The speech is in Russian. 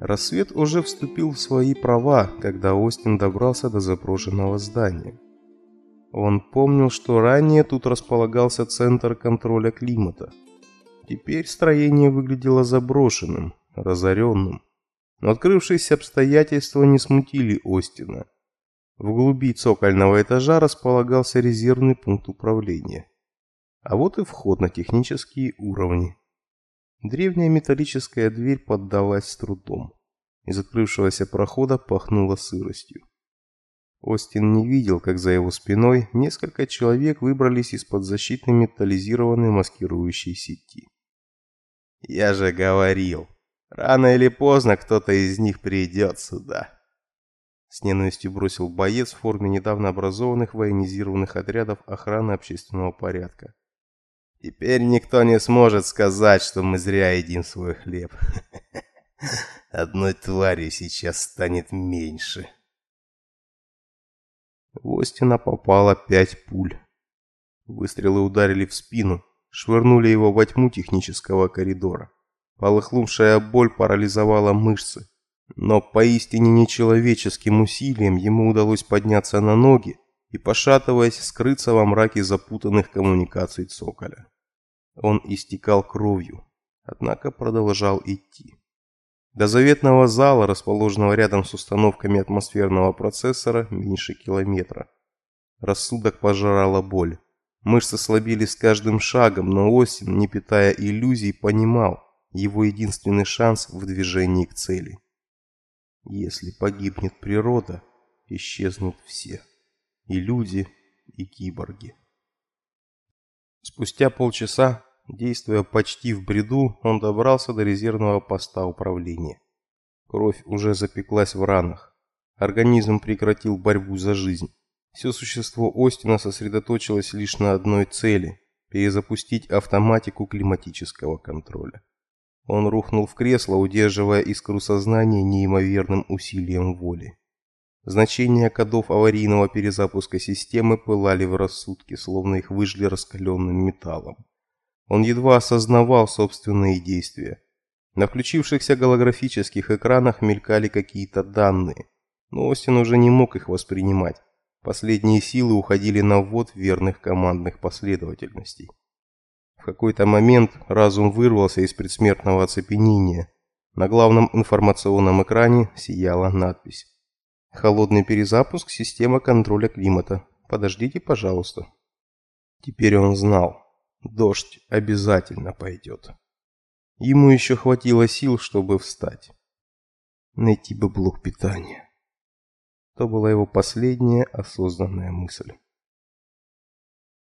Рассвет уже вступил в свои права, когда Остин добрался до заброшенного здания. Он помнил, что ранее тут располагался центр контроля климата. Теперь строение выглядело заброшенным, разоренным. Но открывшиеся обстоятельства не смутили Остина. В глуби цокольного этажа располагался резервный пункт управления. А вот и вход на технические уровни. Древняя металлическая дверь поддалась с трудом. Из открывшегося прохода пахнуло сыростью. Остин не видел, как за его спиной несколько человек выбрались из-под защитной металлизированной маскирующей сети. «Я же говорил, рано или поздно кто-то из них придет сюда!» С ненавистью бросил боец в форме недавно образованных военизированных отрядов охраны общественного порядка. Теперь никто не сможет сказать, что мы зря едим свой хлеб. Одной твари сейчас станет меньше. В Остина попало пять пуль. Выстрелы ударили в спину, швырнули его во тьму технического коридора. Полыхнувшая боль парализовала мышцы. Но поистине нечеловеческим усилием ему удалось подняться на ноги и, пошатываясь, скрыться во мраке запутанных коммуникаций цоколя. Он истекал кровью, однако продолжал идти. До заветного зала, расположенного рядом с установками атмосферного процессора, меньше километра. Рассудок пожирала боль. Мышцы слабели с каждым шагом, но Остин, не питая иллюзий, понимал его единственный шанс в движении к цели. Если погибнет природа, исчезнут все. И люди, и киборги. Спустя полчаса, действуя почти в бреду, он добрался до резервного поста управления. Кровь уже запеклась в ранах. Организм прекратил борьбу за жизнь. Все существо Остина сосредоточилось лишь на одной цели – перезапустить автоматику климатического контроля. Он рухнул в кресло, удерживая искру сознания неимоверным усилием воли. Значения кодов аварийного перезапуска системы пылали в рассудке, словно их выжгли раскаленным металлом. Он едва осознавал собственные действия. На включившихся голографических экранах мелькали какие-то данные, но Остин уже не мог их воспринимать. Последние силы уходили на ввод верных командных последовательностей. В какой-то момент разум вырвался из предсмертного оцепенения. На главном информационном экране сияла надпись Холодный перезапуск системы контроля климата. Подождите, пожалуйста. Теперь он знал. Дождь обязательно пойдет. Ему еще хватило сил, чтобы встать. Найти бы блок питания. То была его последняя осознанная мысль.